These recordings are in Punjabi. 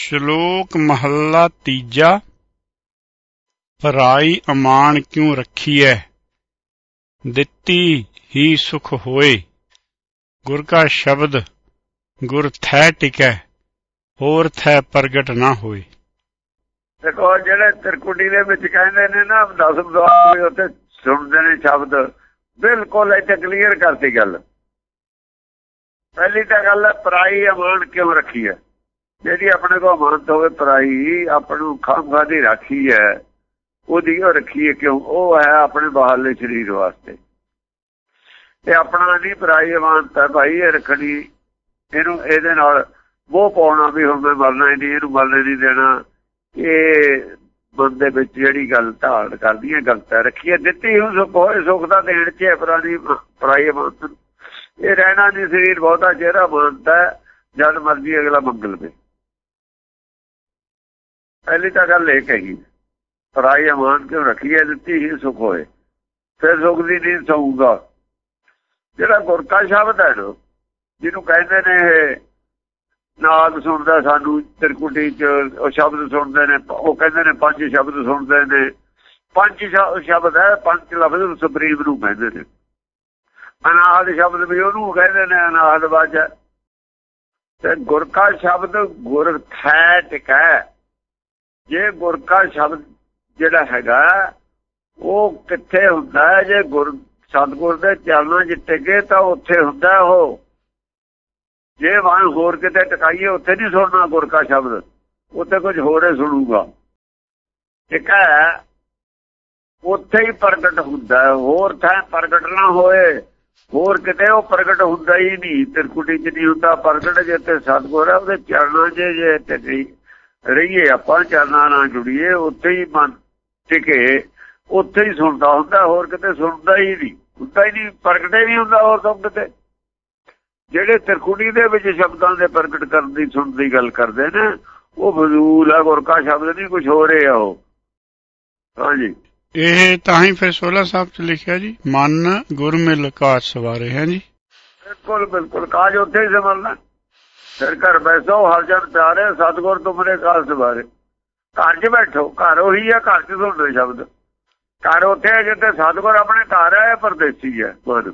ਸ਼ਲੋਕ ਮਹੱਲਾ ਤੀਜਾ। ਪਰਾਈ ਅਮਾਨ ਕਿਉ ਰੱਖੀਐ? ਦਿੱਤੀ ਹੀ ਸੁਖ ਹੋਏ। ਗੁਰ ਕਾ ਸ਼ਬਦ, ਗੁਰ ਥੈ ਟਿਕੈ, ਹੋਰ ਥੈ ਪ੍ਰਗਟ ਨਾ ਹੋਏ। ਦੇਖੋ ਜਿਹੜੇ ਤਿਰਕੁਟੀ ਦੇ ਵਿੱਚ ਕਹਿੰਦੇ ਨੇ ਨਾ, ਦਸ ਦਵਾਰ ਵੀ ਉੱਥੇ ਸੁਣਦੇ ਨੇ ਸ਼ਬਦ, ਬਿਲਕੁਲ ਇੱਥੇ ਕਲੀਅਰ ਕਰਤੀ ਗੱਲ। ਪਹਿਲੀ ਤਾਂ ਗੱਲ ਹੈ, ਪਰਾਈ ਅਮਾਨ ਕਿਉਂ ਰੱਖੀ ਹੈ ਜਿਹੜੀ ਆਪਣੇ ਕੋਲ ਅਮਾਨਤ ਹੋਵੇ ਪਰਾਈ ਆਪ ਨੂੰ ਖਾਮਖਾ ਦੀ ਰਾਖੀ ਹੈ, ਉਹਦੀ ਉਹ ਰੱਖੀ ਕਿਉਂ? ਉਹ ਹੈ ਆਪਣੇ ਬਾਹਰਲੇ ਸਰੀਰ ਵਾਸਤੇ। ਤੇ ਆਪਣਾ ਨਹੀਂ ਪਰਾਈ ਅਮਾਨਤ ਹੈ ਭਾਈ, ਇਹ ਰੱਖਣੀ, ਇਹਨੂੰ, ਇਹਦੇ ਨਾਲ ਉਹ ਪਾਉਣਾ ਵੀ ਹੁਣ ਮੈਂ ਮਰਨਾ ਨਹੀਂ, ਇਹਨੂੰ ਮਰਨੇ ਨਹੀਂ ਦੇਣਾ। ਇਹ ਬੰਦੇ ਵਿੱਚ ਜਿਹੜੀ ਗੱਲ ਧਾਰਨ ਕਰਦੀ ਹੈ ਗਲਤ ਹੈ ਰੱਖੀਏ ਦਿੱਤੀ ਹੁਣ ਸੁਖ, ਹੋਏ ਸੁਖ ਦਾ ਦੇਣ ਚ ਪਰਾਣੀ ਪਰਾਈ ਅਮਾਨਤ ਇਹ ਰਹਿਣਾ ਨਹੀਂ, ਸਰੀਰ ਬਹੁਤਾ ਚਿਹਰਾ ਮੰਨਦਾ ਜਦ ਮਰਜ਼ੀ ਅਗਲਾ ਮੰਗਲ ਵੇ। ਪਹਿਲੀ ਤਾਂ ਗੱਲ ਇਹ ਕਹੀ ਪਰਾਈ ਅਮਾਨ ਕਿਉਂ ਰੱਖੀਏ ਦਿੱਤੀ ਹੀ ਸੁਖ ਹੋਏ। ਫਿਰ ਸੁਖ ਦੀ ਨਹੀਂ ਸੌਂਗਾ ਜਿਹੜਾ ਗੁਰਕਾ ਸ਼ਬਦ ਹੈ ਨਾ, ਜਿਹਨੂੰ ਕਹਿੰਦੇ ਨੇ ਇਹ ਨਾਦ ਸੁਣਦਾ ਸਾਨੂੰ, ਤਿਰਕੁਟੀ ਚ ਉਹ ਸ਼ਬਦ ਸੁਣਦੇ ਨੇ, ਉਹ ਕਹਿੰਦੇ ਨੇ ਪੰਜ ਸ਼ਬਦ ਸੁਣਦੇ ਨੇ। ਪੰਜ ਸ਼ਬਦ ਹੈ, ਪੰਜ ਲਫ਼ਜ਼ ਸੁਪਰੀਮ ਨੂੰ ਕਹਿੰਦੇ ਨੇ। ਅਨਾਦ ਸ਼ਬਦ ਵੀ ਉਹਨੂੰ ਕਹਿੰਦੇ ਨੇ, ਅਨਾਦ ਵਾਜਾ ਤੇ ਗੁਰ ਕਾ ਸ਼ਬਦ ਗੁਰ ਥੈ ਟਿਕੈ ਜੇ ਗੁਰ ਕਾ ਸ਼ਬਦ ਜਿਹੜਾ ਹੈਗਾ, ਉਹ ਕਿੱਥੇ ਹੁੰਦਾ ਜੇ ਗੁਰ, ਸਤਗੁਰ ਦੇ ਚਰਨਾਂ 'ਚ ਟਿਕੇ ਤਾਂ ਉੱਥੇ ਹੁੰਦਾ ਉਹ। ਜੇ ਵਾਂ ਹੋਰ ਕਿਤੇ ਟਿਕਾਈਏ, ਉੱਥੇ ਨਹੀਂ ਸੁਣਨਾ ਗੁਰ ਕਾ ਸ਼ਬਦ। ਉੱਥੇ ਕੁਝ ਹੋਰ ਹੀ ਸੁਣੂਗਾ। ਠੀਕ ਹੈ? ਉੱਥੇ ਹੀ ਪ੍ਰਗਟ ਹੁੰਦਾ ਹੋਰ ਥਾਂ ਪ੍ਰਗਟ ਨਾ ਹੋਏ। ਹੋਰ ਕਿਤੇ ਉਹ ਪ੍ਰਗਟ ਹੁੰਦਾ ਹੀ ਨਹੀਂ। ਤਿਰਕੁਟੀ ਚ ਨਹੀਂ ਹੁੰਦਾ। ਪ੍ਰਗਟ ਜੇ ਤੇ ਸਤਗੁਰ ਹੈ, ਉਹਦੇ ਚਰਨਾਂ 'ਚ ਜੇ ਟਿਕੀ ਰਹੀਏ ਆਪਾਂ ਚਰਨਾਂ ਨਾਲ ਜੁੜੀਏ ਉੱਥੇ ਹੀ ਮਨ ਟਿਕੇ ਉੱਥੇ ਹੀ ਸੁਣਦਾ ਹੁੰਦਾ ਹੋਰ ਕਿਤੇ ਸੁਣਦਾ ਹੀ ਨਹੀਂ। ਹੁੰਦਾ ਹੀ ਨਹੀਂ ਪ੍ਰਗਟੇ ਨਹੀਂ ਹੁੰਦਾ ਹੋਰ ਸਭ ਕਿਤੇ। ਜਿਹੜੇ ਤਿਰਕੁਟੀ ਦੇ ਵਿੱਚ ਸ਼ਬਦਾਂ ਦੇ ਪ੍ਰਗਟ ਕਰਨ ਦੀ ਸੁਣਨ ਦੀ ਗੱਲ ਕਰਦੇ ਨੇ ਉਹ ਫਜ਼ੂਲ ਹੈ ਗੁਰ ਕਾ ਸ਼ਬਦ ਨਹੀਂ ਕੁਝ ਹੋ ਰਿਹਾ ਉਹ। ਹਾਂਜੀ। ਇਹ ਤਾਂ ਹੀ ਫਿਰ 16 ਸਾਹਿਬ ਚ ਲਿਖਿਆ ਜੀ ਮਨ ਗੁਰ ਮਿਲ ਕਾਜ ਸਵਾਰੇ ਹੈ ਜੀ? ਬਿਲਕੁਲ ਬਿਲਕੁਲ ਕਾਜ ਉੱਥੇ ਹੀ ਸਮਝਣਾ ਫਿਰ ਘਰ ਬੈਸੋ ਹਰ ਜਨ ਪਿਆਰੇ, ਸਤਗੁਰ ਤੁਮਰੇ ਕਾਜ ਸਵਾਰੇ ਘਰ 'ਚ ਬੈਠੋ, ਘਰ ਉਹੀ ਆ, ਘਰ 'ਚ ਸੁਣਦੇ ਸ਼ਬਦ। ਘਰ ਉੱਥੇ ਹੈ ਜਿੱਥੇ ਸਤਗੁਰ ਆਪਣੇ ਘਰ ਹੈ ਪਰਦੇਸੀ ਹੈ ਮਨ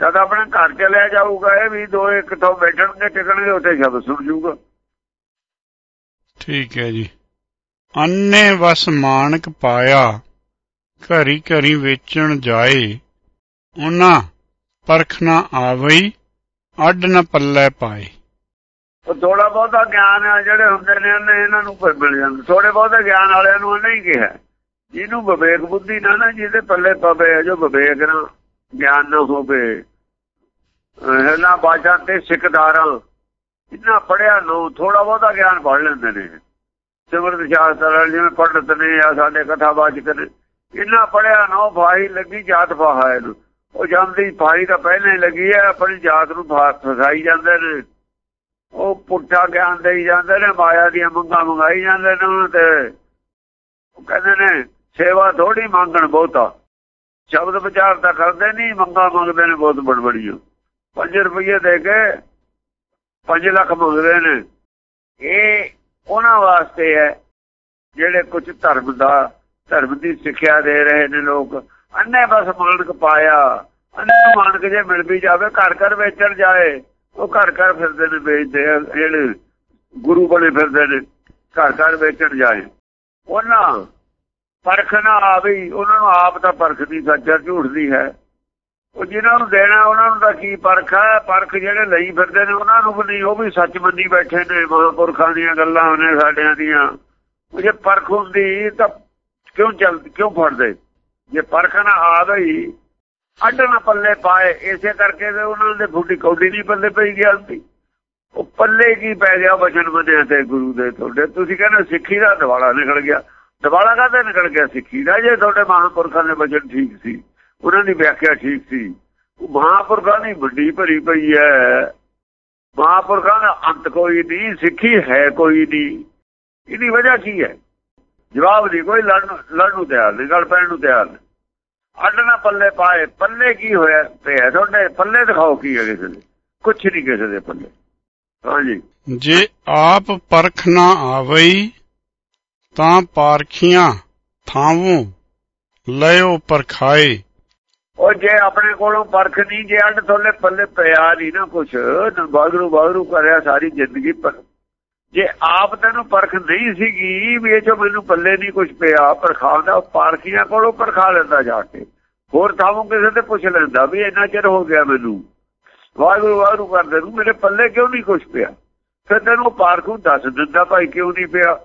ਜਦ ਆਪਣੇ ਘਰ ਚਲਿਆ ਜਾਊਗਾ, ਇਹ ਵੀ ਦੋ ਇੱਕ ਤੋਂ ਬੈਠਣਗੇ, ਟਿਕਣਗੇ, ਉੱਥੇ ਸ਼ਬਦ ਸੁਣ ਜੂਗਾ। ਠੀਕ ਹੈ ਜੀ। ਅੰਨੇ ਵਸ ਮਾਨਕ ਪਾਇਆ, ਘਰੀ ਘਰੀ ਵੇਚਣ ਜਾਏ ਉਹਨਾਂ ਪਰਖ ਨਾ ਆਵਈ, ਅੱਡ ਨਾ ਪੱਲੇ ਪਾਏ। ਉਹ ਥੋੜਾ ਬਹੁਤਾ ਗਿਆਨ ਆ ਜਿਹੜੇ ਹੁੰਦੇ ਨੇ, ਉਹਨੇ ਇਹਨਾਂ ਨੂੰ ਫਿਰ ਮਿਲ ਜਾਂਦਾ। ਥੋੜੇ ਬਹੁਤੇ ਗਿਆਨ ਵਾਲਿਆਂ ਨੂੰ ਨਹੀਂ ਕਿਹਾ। ਜਿਹਨੂੰ ਵਿਵੇਕ ਬੁੱਧੀ ਨਾ ਨਾ, ਜਿਹਦੇ ਪੱਲੇ ਪਵੇ, ਜੋ ਵਿਵੇਕ ਨਾ, ਗਿਆਨ ਨਾ ਹੋਵੇ। ਇਹਨਾਂ ਬਾਜਾਂ ਤੇ ਸਿੱਖਦਾਰਾਂ ਇੰਨਾ ਪੜਿਆ ਨੋ ਥੋੜਾ ਬਹੁਤਾ ਗਿਆਨ ਪੜ ਲੈਂਦੇ ਨੇ। ਸਿਮਰਤ ਸ਼ਾਸਤਰ ਜਿਵੇਂ ਪੰਡਤ ਨੇ ਆ ਸਾਡੇ ਕਥਾਵਾਚਕ ਨੇ ਇੰਨਾ ਪੜਿਆ ਨੋ ਫਾਹੀ ਲੱਗੀ, ਜਾਤ ਫਾਹਾ ਇਹਨੂੰ। ਉਹ ਜਾਂਦੀ ਫਾਹੀ ਤਾਂ ਪਹਿਲਾਂ ਹੀ ਲੱਗੀ ਹੈ, ਆਪਣੀ ਜਾਤ ਨੂੰ ਫਸਾਈ ਜਾਂਦੇ ਨੇ। ਉਹ ਪੁੱਠਾ ਗਿਆਨ ਦੇਈ ਜਾਂਦੇ ਨੇ, ਮਾਇਆ ਦੀਆਂ ਮੰਗਾਂ ਮੰਗਾਈ ਜਾਂਦੇ ਨੇ ਉਹਨਾਂ ਤੇ। ਉਹ ਕਹਿੰਦੇ ਨੇ, ਸੇਵਾ ਥੋੜੀ ਮੰਗਣ ਬਹੁਤਾ। ਸ਼ਬਦ ਵਿਚਾਰ ਤਾਂ ਕਰਦੇ ਨਹੀਂ, ਮੰਗਾਂ ਮੰਗਦੇ ਨੇ ਬਹੁਤ ਬੜਬੜੀਆਂ। 5 ਰੁਪਏ ਦੇ ਕੇ 5 ਲੱਖ ਮੰਗਦੇ ਨੇ। ਇਹ ਉਹਨਾਂ ਵਾਸਤੇ ਹੈ, ਜਿਹੜੇ ਕੁਝ ਧਰਮ ਦਾ, ਧਰਮ ਦੀ ਸਿੱਖਿਆ ਦੇ ਰਹੇ ਨੇ ਲੋਕ। ਅੰਨੇ ਬਸ ਮਾਨਕ ਪਾਇਆ, ਅੰਨੇ ਮਾਨਕ ਜੇ ਮਿਲ ਵੀ ਜਾਵੇ, ਘਰ ਘਰ ਵੇਚਣ ਜਾਏ। ਉਹ ਘਰ ਘਰ ਫਿਰਦੇ ਨੇ ਵੇਚਦੇ ਜਿਹੜੇ ਗੁਰੂ ਬਣੇ ਫਿਰਦੇ ਨੇ, ਘਰ ਘਰ ਵੇਚਣ ਜਾਏ। ਉਹਨਾਂ ਪਰਖ ਨਾ ਆਵੇ, ਉਹਨਾਂ ਨੂੰ ਆਪ ਤਾਂ ਪਰਖ ਦੀ ਸੱਚਾ ਝੂਠ ਦੀ ਹੈ। ਉਹ ਜਿਹਨਾਂ ਨੂੰ ਦੇਣਾ, ਉਹਨਾਂ ਨੂੰ ਤਾਂ ਕੀ ਪਰਖ ਹੈ? ਪਰਖ ਜਿਹੜੇ ਲਈ ਫਿਰਦੇ ਨੇ, ਉਹਨਾਂ ਨੂੰ ਵੀ ਨਹੀਂ, ਉਹ ਵੀ ਸੱਚ ਮੰਨੀ ਬੈਠੇ ਨੇ, ਮਹਾਂਪੁਰਖਾਂ ਦੀਆਂ ਗੱਲਾਂ ਨੇ, ਸਾਡਿਆਂ ਦੀਆਂ। ਜੇ ਪਰਖ ਹੁੰਦੀ ਤਾਂ ਕਿਉਂ ਚੱਲ, ਕਿਉਂ ਫੜਦੇ? ਜੇ ਪਰਖ ਨਾ ਆ ਗਈ ਅੱਡ ਨਾ ਪੱਲੇ ਪਾਏ, ਇਸੇ ਕਰਕੇ ਤੇ ਉਹਨਾਂ ਦੇ ਫੁੱਟੀ ਕੌਡੀ ਨਹੀਂ ਪੱਲੇ ਪਈ ਗਿਆ ਹੁੰਦੀ ਉਹ ਪੱਲੇ ਕੀ ਪੈ ਗਿਆ ਵਚਨ ਮੰਨਿਆ ਤੇ ਗੁਰੂ ਦੇ ਤੁਹਾਡੇ। ਤੁਸੀਂ ਕਹਿੰਦੇ ਸਿੱਖੀ ਦਾ ਦਿਵਾਲਾ ਨਿਕਲ ਗਿਆ। ਦਿਵਾਲਾ ਕਾਹਦੇ ਨਿਕਲ ਗਿਆ? ਸਿੱਖੀ ਦਾ ਜੇ ਤੁਹਾਡੇ ਮਹਾਂਪੁਰਖਾਂ ਦੇ ਵਚਨ ਠੀਕ ਸੀ। ਉਹਨਾਂ ਦੀ ਵਿਆਖਿਆ ਠੀਕ ਸੀ। ਉਹ ਮਹਾਂਪੁਰਖਾਂ ਦੀ ਵੱਡੀ ਭਰੀ ਪਈ ਹੈ। ਮਹਾਂਪੁਰਖਾਂ ਦਾ ਅੰਤ ਕੋਈ ਨਹੀਂ, ਸਿੱਖੀ ਹੈ ਕੋਈ ਨਹੀਂ। ਇਹਦੀ ਵਜ੍ਹਾ ਕੀ ਹੈ? ਜਵਾਬ ਦੀ ਕੋਈ, ਲੜਨ ਲੜਨ ਨੂੰ ਤਿਆਰ ਨਹੀਂ, ਗੱਲ ਪੈਣ ਨੂੰ ਤਿਆਰ ਨਹੀਂ। ਅੱਡ ਨਾ ਪੱਲੇ ਪਾਏ ਪੱਲੇ ਕੀ ਹੋਇਆ ਪਿਆ ਤੁਹਾਡੇ? ਪੱਲੇ ਦਿਖਾਓ ਕੀ ਹੈ ਕਿਸੇ ਦੇ। ਕੁਛ ਨਹੀਂ ਕਿਸੇ ਦੇ ਪੱਲੇ। ਹਾਂਜੀ ਜੇ। ਆਪ ਪਰਖ ਨਾ ਆਵਈ ਤਾਂ ਪਾਰਖੀਆਂ ਥਾਵੋਂ ਲਿਓ ਪਰਖਾਏ। ਉਹ ਜੇ ਆਪਣੇ ਕੋਲੋਂ ਪਰਖ ਨਹੀਂ ਜੇ ਅੰਡ ਥੋਲੇ ਪੱਲੇ ਪਿਆ ਨਹੀਂ ਨਾ ਕੁਛ ਬਾਗਰੂ ਬਾਗਰੂ ਕਰਿਆ ਸਾਰੀ ਜ਼ਿੰਦਗੀ ਜੇ ਆਪ ਤੈਨੂੰ ਪਰਖ ਨਹੀਂ ਸੀਗੀ ਵੀ ਇਹ ਜੋ ਮੈਨੂੰ ਪੱਲੇ ਨਹੀਂ ਕੁਛ ਪਿਆ ਪਰਖਾਉਂਦਾ ਪਾਰਖੀਆਂ ਕੋਲੋਂ ਪਰਖਾ ਲੈਂਦਾ ਜਾ ਕੇ। ਹੋਰ ਥਾਵੋਂ ਕਿਸੇ ਤੇ ਪੁੱਛ ਲੈਂਦਾ ਵੀ ਇੰਨਾ ਚਿਰ ਹੋ ਗਿਆ ਮੈਨੂੰ। ਵਾਹਿਗੁਰੂ ਵਾਹਿਗੁਰੂ ਕਰਦੇ ਨੂੰ, ਮੇਰੇ ਪੱਲੇ ਕਿਉਂ ਨਹੀਂ ਕੁਛ ਪਿਆ? ਫਿਰ ਤੈਨੂੰ ਪਾਰਖੂ ਦੱਸ ਦਿੰਦਾ ਭਾਈ ਕਿਉਂ ਨਹੀਂ ਪਿਆ?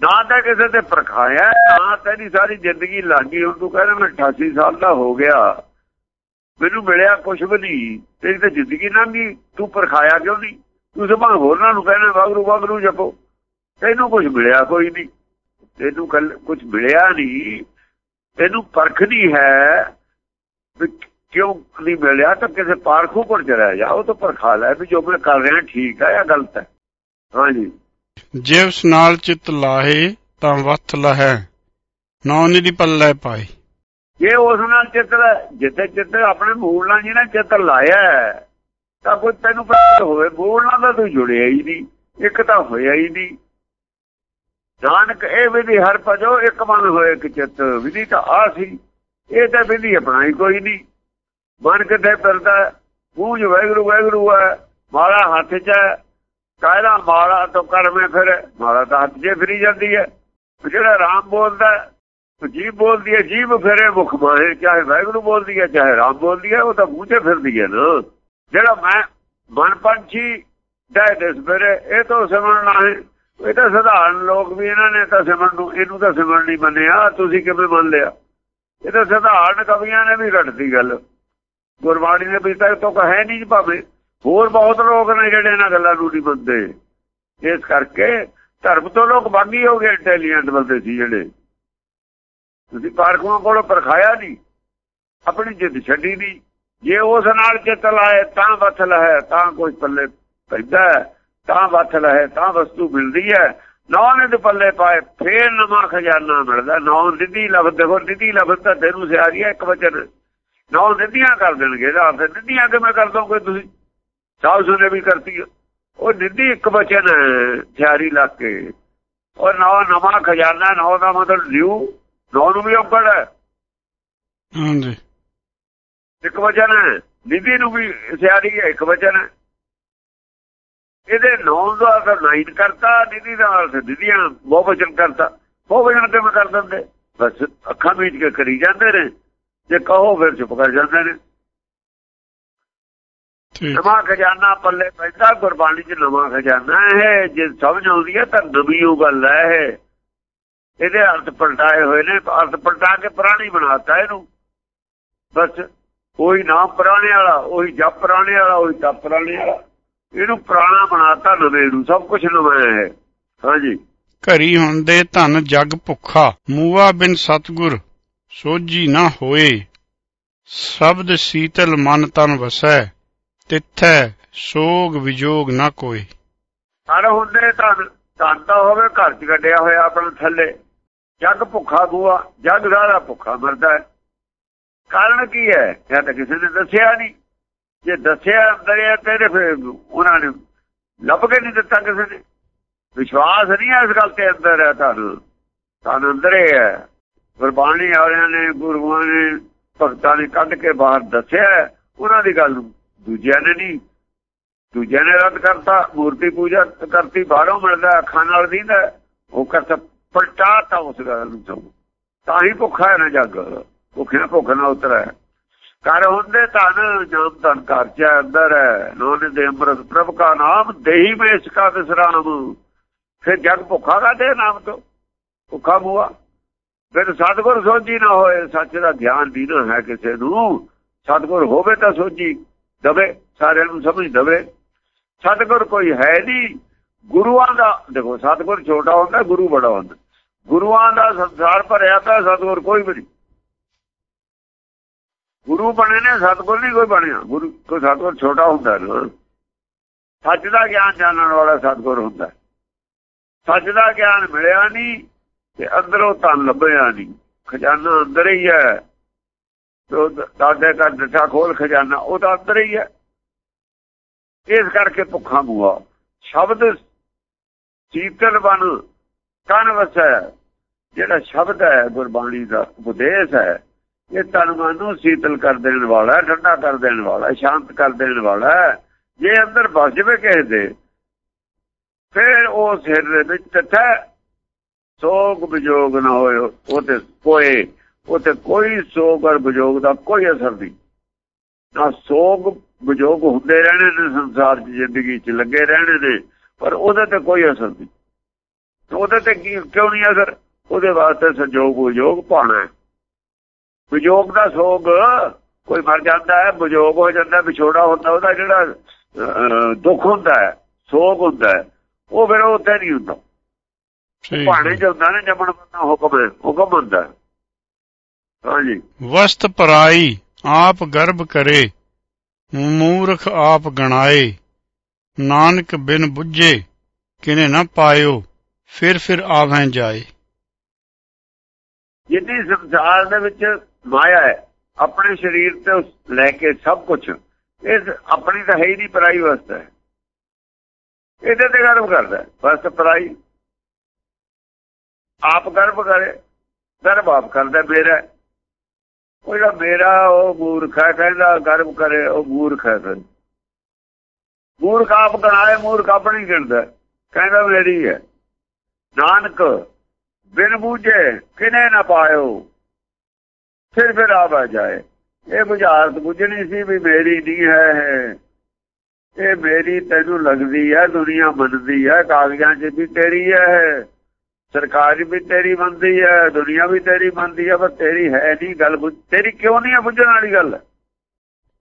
ਨਾ ਤਾਂ ਕਿਸੇ ਤੇ ਪਰਖਾਇਆ, ਨਾ ਤੇਰੀ ਸਾਰੀ ਜ਼ਿੰਦਗੀ ਲੱਗੀ, ਹੁਣ ਤੂੰ ਕਹਿੰਦਾ ਮੈਂ 88 ਸਾਲ ਦਾ ਹੋ ਗਿਆ। ਮੈਨੂੰ ਮਿਲਿਆ ਕੁਛ ਵੀ ਨਹੀਂ, ਤੇਰੀ ਤਾਂ ਜ਼ਿੰਦਗੀ ਲੰਘੀ ਤੂੰ ਪਰਖਾਇਆ ਕਿਉਂ ਨਹੀਂ? ਤੂੰ ਸਭਾ ਹੋਰਨਾਂ ਨੂੰ ਕਹਿੰਦਾ ਵਾਗਰੂ ਵਾਗਰੂ ਜਪੋ। ਤੈਨੂੰ ਕੁਝ ਮਿਲਿਆ ਕੋਈ ਨਹੀਂ। ਤੈਨੂੰ ਕੁਝ ਮਿਲਿਆ ਨਹੀਂ। ਤੈਨੂੰ ਪਰਖ ਨਹੀਂ ਹੈ ਕਿਉਂ ਨਹੀਂ ਮਿਲਿਆ ਤਾਂ ਕਿਸੇ ਪਾਰਖੂ ਕੋਲ ਚਲਾ ਜਾ ਉਹ ਤਾਂ ਪਰਖਾ ਲੈ ਵੀ ਜੋ ਮੈਂ ਕਰ ਰਿਹਾ ਠੀਕ ਹੈ ਜਾਂ ਗਲਤ ਹੈ ਹਾਂਜੀ। ਜੇ ਉਸ ਨਾਲ ਚਿਤ ਲਾਹੇ ਤਾਂ ਵਥ ਲਹੈ ਨੌ ਨਿਧੀ ਪੱਲੇ ਪਾਏ। ਜੇ ਉਸ ਨਾਲ ਚਿੱਤ ਜਿੱਥੇ ਚਿੱਤ ਆਪਣੇ ਮੂਲ ਨਾਲ ਜਿਹਨੇ ਚਿੱਤ ਲਾਇਆ ਤਾਂ ਕੋਈ ਤੈਨੂੰ ਪਤਾ ਹੋਵੇ, ਬੋਲਣਾ ਤਾਂ ਤੂੰ ਜੁੜਿਆ ਹੀ ਨਹੀਂ, ਇੱਕ ਤਾਂ ਹੋਇਆ ਹੀ ਨਹੀਂ। ਨਾਨਕ, ਇਹ ਵਿਧੀ ਹਰ ਭਜੋ, ਇੱਕ ਮਨ ਹੋਏ ਕਿ ਚਿੱਤ। ਵਿਧੀ ਤਾਂ ਆ ਸੀ, ਇਹ ਤਾਂ ਵਿਧੀ ਆਪਣਾਈ ਕੋਈ ਨਹੀਂ। ਮਨ ਕਿਤੇ ਫਿਰਦਾ, ਪੂਜ ਵੈਗਰੂ ਵੈਗਰੂ ਹੈ ਮਾਲਾ ਹੱਥ 'ਚ ਕਾਇਦਾ ਮਾਲਾ ਤੋਂ ਕਰਮੇ ਫਿਰ? ਮਾਲਾ ਤਾਂ ਹੱਥ 'ਚ ਫਿਰੀ ਜਾਂਦੀ ਹੈ ਜਿਹੜਾ ਰਾਮ ਬੋਲਦਾ ਜੀਬ ਬੋਲਦੀ ਹੈ ਜੀਬ ਫਿਰੇ ਮੁਖ ਮਾਹੇ, ਚਾਹੇ ਵੈਗਰੂ ਬੋਲਦੀ ਹੈ ਚਾਹੇ ਰਾਮ ਬੋਲਦੀ ਹੈ ਉਹ ਤਾਂ ਮੂੰਹ 'ਚ ਫਿਰਦੀ ਹੈ ਨਾ। ਜਿਹੜਾ ਮੈਂ ਮਨ ਪੰਛੀ ਦਾ ਦਿਸ ਇਹ ਤਾਂ ਸਿਮਰਨ ਹੈ ਇਹ ਤਾਂ ਸਧਾਰਨ ਲੋਕ ਵੀ ਇਹਨਾਂ ਨੇ ਤਾਂ ਸਿਮਰਨ ਨੂੰ, ਇਹਨੂੰ ਤਾਂ ਸਿਮਰਨ ਨਹੀਂ ਮੰਨਿਆ। ਤੁਸੀਂ ਕਿਵੇਂ ਮੰਨ ਲਿਆ? ਇਹ ਤਾਂ ਸਧਾਰਨ ਕਵੀਆਂ ਨੇ ਵੀ ਘਟਦੀ ਗੱਲ। ਗੁਰਬਾਣੀ ਦੇ ਵਿੱਚ ਤਾਂ ਕਹੇ ਨਹੀਂ ਭਾਵੇਂ। ਹੋਰ ਬਹੁਤ ਲੋਕ ਨੇ ਜਿਹੜੇ ਇਹਨਾਂ ਗੱਲਾਂ ਨੂੰ ਨਹੀਂ ਮੰਨਦੇ। ਇਸ ਕਰਕੇ ਧਰਮ ਤੋਂ ਲੋਕ ਬਾਗੀ ਹੋ ਗਏ ਇੰਟੈਲੀਜੈਂਟ ਬੰਦੇ ਸੀ ਜਿਹੜੇ। ਤੁਸੀਂ ਪਾਰਖਾਂ ਕੋਲੋਂ ਪਰਖਾਇਆ ਨਹੀਂ। ਆਪਣੀ ਜਿੱਦ ਛੱਡੀ ਨਹੀਂ। ਜੇ ਉਸ ਨਾਲ ਚਿੱਤ ਲਾਏ ਤਾਂ ਵਥਲ ਹੈ ਤਾਂ ਕੋਈ ਪੱਲੇ ਪੈਂਦਾ ਤਾਂ ਵਥਲ ਹੈ ਤਾਂ ਵਸਤੂ ਮਿਲਦੀ ਹੈ। ਨੌ ਨੇ ਦੇ ਪੱਲੇ ਪਾਏ, ਫੇਰ ਨਵਾਂ ਖਜ਼ਾਨਾ ਮਿਲਦਾ। ਨੌ ਨਿਧੀ ਲਫ਼ਜ਼, ਦੇਖੋ, ਨਿਧੀ ਲਫ਼ਜ਼ ਤਾਂ ਤੈਨੂੰ ਸਿਆਰੀ ਹੈ, ਇੱਕ ਵਚਨ। ਨੌ ਨਿਧੀਆਂ ਕਰ ਦੇਣਗੇ ਦਾ ਫਿਰ ਨਿਧੀਆਂ ਕਿਵੇਂ ਕਰ ਦੋਗੇ ਤੁਸੀਂ? ਸਾਹ ਸੁਨੇ ਵੀ ਕਰਤੀ ਉਹ ਨਿਧੀ ਇੱਕ ਵਚਨ ਸਿਆਰੀ ਲੱਗ ਕੇ। ਉਹ ਨੌ ਨਵਾਂ ਖਜ਼ਾਨਾ, ਨੌ ਦਾ ਮਤਲਬ ਨਿਊ ਨੌ ਨੂੰ ਵੀ ਔਕੜ ਹੈ। ਹਾਂਜੀ। ਇੱਕ ਵਚਨ ਹੈ ਨਿਧੀ ਨੂੰ ਵੀ ਸਿਆਰੀ ਹੈ ਇੱਕ ਵਚਨ ਹੈ। ਇਹਦੇ ਨੌ ਦਾ ਅਰਥ ਨਾਈਨ ਕਰਤਾ ਨਿਧੀ ਦਾ ਅਰਥ ਨਿਧੀਆਂ ਬਹੁ ਵਚਨ ਕਰਤਾ। ਬਹੁ ਵਚਨ ਕਿਵੇਂ ਕਰ ਦਿੰਦੇ? ਬਸ ਅੱਖਾਂ ਮੀਚ ਕੇ ਕਰੀ ਜਾਂਦੇ ਨੇ। ਜੇ ਕਹੋ ਫਿਰ ਚੁੱਪ ਕਰ ਜਾਂਦੇ ਨੇ। ਨਵਾਂ ਖਜ਼ਾਨਾ ਪੱਲੇ ਪੈਂਦਾ ਗੁਰਬਾਣੀ 'ਚ ਨਵਾਂ ਖਜ਼ਾਨਾ ਹੈ। ਜੇ ਸਮਝ ਆਉਂਦੀ ਹੈ ਤਾਂ ਨਵੀਂ ਉਹ ਗੱਲ ਹੈ ਇਹਦੇ ਅਰਥ ਪਲਟਾਏ ਹੋਏ ਨੇ ਅਰਥ ਪਲਟਾ ਕੇ ਪੁਰਾਣੀ ਬਣਾਤਾ ਇਹਨੂੰ। ਬਸ ਉਹੀ ਨਾਮ ਪੁਰਾਣੇ ਵਾਲਾ ਉਹੀ ਜਪ ਪੁਰਾਣੇ ਵਾਲਾ ਉਹੀ ਤਪ ਪੁਰਾਣੇ ਵਾਲਾ। ਇਹਨੂੰ ਪੁਰਾਣਾ ਬਣਾਤਾ ਨਵੇਂ ਨੂੰ ਸਭ ਕੁਝ ਨਵਾਂ ਹੈ। ਹਾਂਜੀ। ਘਰੀ ਹੁੰਦੇ ਧਨ ਜਗ ਭੁੱਖਾ ਮੂਆ ਬਿਨ ਸਤਗੁਰ ਸੋਜੀ ਨਾ ਹੋਏ। ਸ਼ਬਦ ਸੀਤਲ ਮਨ ਤਨ ਵਸੈ ਤਿੱਥੈ ਸੋਗ ਵਿਜੋਗ ਨਾ ਕੋਈ ਹਰ ਹੁੰਦੇ ਧਨ ਧਨ ਤਾਂ ਹੋਵੇ ਘਰ 'ਚ ਗੱਡਿਆ ਹੋਇਆ ਆਪਣਾ ਥੱਲੇ। ਜਗ ਭੁੱਖਾ ਗੂਆ ਜਗ ਸਾਰਾ ਭੁੱਖਾ ਮਰਦਾ ਹੈ। ਕਾਰਨ ਕੀ ਹੈ? ਜਾਂ ਤਾਂ ਕਿਸੇ ਨੇ ਦੱਸਿਆ ਨਹੀਂ। ਜੇ ਦੱਸਿਆ ਅੰਦਰ ਤੇਰੇ ਫਿਰ ਉਹਨਾਂ ਨੇ ਲੱਭ ਕੇ ਨਹੀਂ ਦਿੱਤਾ ਕਿਸੇ ਨੇ। ਵਿਸ਼ਵਾਸ ਨਹੀਂ ਹੈ ਇਸ ਗੱਲ ਤੇ ਅੰਦਰ ਹੈ ਤੁਹਾਨੂੰ ਤੁਹਾਨੂੰ ਅੰਦਰ ਹੈ। ਗੁਰਬਾਣੀ ਵਾਲਿਆਂ ਨੇ, ਗੁਰੂਆਂ ਨੇ, ਭਗਤਾਂ ਨੇ ਕੱਢ ਕੇ ਬਾਹਰ ਦੱਸਿਆ ਉਹਨਾਂ ਦੀ ਗੱਲ ਦੂਜਿਆਂ ਨੇ ਨਹੀਂ। ਦੂਜਿਆਂ ਨੇ ਰੱਦ ਕਰਤਾ, ਮੂਰਤੀ ਪੂਜਾ ਕਰਤੀ, ਬਾਹਰੋਂ ਮਿਲਦਾ, ਅੱਖਾਂ ਨਾਲ ਦੀਦਾ ਉਹ ਕਰਤਾ ਪਲਟਾ ਤਾਂ ਉਸ ਗੱਲ ਨੂੰ। ਤਾਂ ਹੀ ਭੁੱਖਾ ਹੈ ਨਾ ਜੱਗ। ਭੁੱਖਿਆ ਭੁੱਖ ਨਾ ਉਤਰਿਆ ਕਰ ਹੁੰਦੇ ਧਨ ਜਾਮ ਧਨ ਘਰ ਅੰਦਰ ਹੈ। ਨੋਨ ਦੇ ਅੰਮ੍ਰਿਤ ਪ੍ਰਭ ਕਾ ਨਾਮ, ਦੇਹੀ ਮੇਸ ਕਾ ਵਿਸਰਾਮ ਫਿਰ ਜਗ ਭੁੱਖਾ ਦਾ ਦੇ ਨਾਮ ਤੋਂ? ਭੁੱਖਾ ਮੂਆ ਫਿਰ ਸਤਗੁਰ ਸੋਝੀ ਨਾ ਹੋਏ, ਸੱਚ ਦਾ ਗਿਆਨ ਦੀ ਨਾ ਹੈ ਕਿਸੇ ਨੂੰ। ਸਤਗੁਰ ਹੋਵੇ ਤਾਂ ਸੋਝੀ ਦਵੇ, ਸਾਰਿਆਂ ਨੂੰ ਸਮਝ ਦਵੇ। ਸਤਗੁਰ ਕੋਈ ਹੈ ਨਹੀਂ। ਗੁਰੂਆਂ ਦਾ, ਦੇਖੋ ਸਤਗੁਰ ਛੋਟਾ ਹੁੰਦਾ, ਗੁਰੂ ਬੜਾ ਹੁੰਦਾ। ਗੁਰੂਆਂ ਦਾ ਸੰਸਾਰ ਭਰਿਆ ਤਾਂ ਸਤਗੁਰ ਕੋਈ ਵੀ ਨਹੀਂ। ਗੁਰੂ ਬਣੇ ਨੇ, ਸਤਗੁਰ ਨਹੀਂ ਕੋਈ ਬਣਿਆ। ਗੁਰੂ ਕੋਈ ਸਤਗੁਰ ਛੋਟਾ ਹੁੰਦਾ ਨਾ। ਸੱਚ ਦਾ ਗਿਆਨ ਜਾਣਨ ਵਾਲਾ ਸਤਗੁਰ ਹੁੰਦਾ। ਸੱਚ ਦਾ ਗਿਆਨ ਮਿਲਿਆ ਨਹੀਂ ਤੇ ਅੰਦਰੋਂ ਧਨ ਲੱਭਿਆ ਨਹੀਂ ਖਜ਼ਾਨਾ ਅੰਦਰ ਹੀ ਹੈ। ਤੋ ਦਾਦੇ ਦਾ ਖੋਲ ਖਜ਼ਾਨਾ, ਉਹ ਤਾਂ ਅੰਦਰ ਹੀ ਹੈ। ਇਸ ਕਰਕੇ ਭੁੱਖਾ ਮੂਆ ਸ਼ਬਦ ਸੀਤਲ ਬਨ ਕਨ ਵਸੈ। ਜਿਹੜਾ ਸ਼ਬਦ ਹੈ, ਗੁਰਬਾਣੀ ਦਾ ਉਪਦੇਸ਼ ਹੈ ਇਹ ਤਨ ਮਨ ਨੂੰ ਸੀਤਲ ਕਰ ਦੇਣ ਵਾਲਾ ਠੰਡਾ ਕਰ ਦੇਣ ਵਾਲਾ ਸ਼ਾਂਤ ਕਰ ਦੇਣ ਵਾਲਾ ਜੇ ਅੰਦਰ ਵਸ ਜਵੇ ਕਿਸੇ ਦੇ, ਫਿਰ ਉਹ ਸਿਰ ਦੇ ਵਿੱਚ ਤਥਾ ਸੋਗ ਵਿਜੋਗ ਨਾ ਹੋਇਓ ਉਹ ਤੇ ਕੋਈ, ਉਹ ਤੇ ਕੋਈ ਸੋਗ ਔਰ ਵਿਜੋਗ ਦਾ ਕੋਈ ਅਸਰ ਨਹੀਂ। ਨਾ ਸੋਗ ਵਿਜੋਗ ਹੁੰਦੇ ਰਹਿਣੇ ਨੇ, ਸੰਸਾਰ ਦੀ ਜ਼ਿੰਦਗੀ 'ਚ ਲੱਗੇ ਰਹਿਣੇ ਨੇ, ਪਰ ਉਹਦੇ ਤੇ ਕੋਈ ਅਸਰ ਨਹੀਂ। ਉਹਦੇ ਤੇ ਕਿਉਂ ਨਹੀਂ ਅਸਰ? ਉਹਦੇ ਵਾਸਤੇ ਸੰਜੋਗ ਵਿਜੋਗ ਪਾਣਾ ਵਿਜੋਗ ਦਾ ਸੋਗ ਕੋਈ ਮਰ ਜਾਂਦਾ ਹੈ ਵਿਜੋਗ ਹੋ ਜਾਂਦਾ ਵਿਛੋੜਾ ਹੁੰਦਾ ਉਹਦਾ ਜਿਹੜਾ ਦੁੱਖ ਹੁੰਦਾ ਹੈ ਸੋਗ ਹੁੰਦਾ ਹੈ ਉਹ ਫਿਰ ਉੱਥੇ ਨਹੀਂ ਹੁੰਦਾ। ਚ ਹੁੰਦਾ ਨਾ ਜਮਣ ਬੰਦਾ ਹੁਕਮ ਹੈ ਹੁਕਮ ਹੁੰਦਾ ਹਾਂਜੀ। ਵਸਤ ਪਰਾਈ ਆਪ ਗਰਭ ਕਰੇ ਮੂਰਖ ਆਪ ਗਣਾਏ ਨਾਨਕ ਬਿਨ ਬੁੱਝੇ ਕਿਨੇ ਨਾ ਪਾਇਓ ਫਿਰ ਫਿਰ ਆਵੇਂ ਜਾਏ। ਜਿੱਦੀ ਸੰਸਾਰ ਦੇ ਵਿੱਚ ਮਾਇਆ ਹੈ। ਆਪਣੇ ਸਰੀਰ ਤੇ ਲੈ ਕੇ ਸਭ ਕੁਝ ਇਹ ਆਪਣੀ ਤਾਂ ਹੈ ਹੀ ਨਹੀਂ, ਪਰਾਈ ਵਸਤਾ। ਹੈ ਇਹਦੇ ਤੇ ਗਰਭ ਕਰਦਾ ਬਸ ਪਰਾਈ। ਆਪ ਗਰਭ ਕਰੇ ਗਰਭ ਆਪ ਕਰਦਾ ਮੇਰਾ ਉਹ ਜਿਹੜਾ ਮੇਰਾ ਉਹ ਮੂਰਖ ਹੈ, ਕਹਿੰਦਾ ਗਰਭ ਕਰੇ, ਉਹ ਮੂਰਖ ਹੈ ਮੂਰਖ ਆਪ ਗਣਾਏ ਮੂਰਖ ਆਪਣੀ ਗਿਣਦਾ ਕਹਿੰਦਾ ਮੇਰੀ ਹੈ। ਨਾਨਕ, ਬਿਨ ਬੂਝੇ ਕਿਨੇ ਨਾ ਪਾਇਓ। ਫਿਰ ਫਿਰ ਆ ਜਾਏ। ਇਹ ਬੁਝਾਰਤ ਬੁਝਣੀ ਸੀ ਵੀ ਮੇਰੀ ਨਹੀਂ ਹੈ ਇਹ। ਮੇਰੀ ਤੈਨੂੰ ਲੱਗਦੀ ਹੈ, ਦੁਨੀਆ ਮੰਨਦੀ ਹੈ, ਕਾਗਜ਼ਾਂ 'ਚ ਵੀ ਤੇਰੀ ਹੈ ਸਰਕਾਰ ਵੀ ਤੇਰੀ ਮੰਨਦੀ ਹੈ, ਦੁਨੀਆ ਵੀ ਤੇਰੀ ਮੰਨਦੀ ਹੈ, ਪਰ ਤੇਰੀ ਹੈ ਨਹੀਂ ਗੱਲ ਤੇਰੀ ਕਿਉਂ ਨਹੀਂ ਹੈ ਬੁੱਝਣ ਵਾਲੀ ਗੱਲ?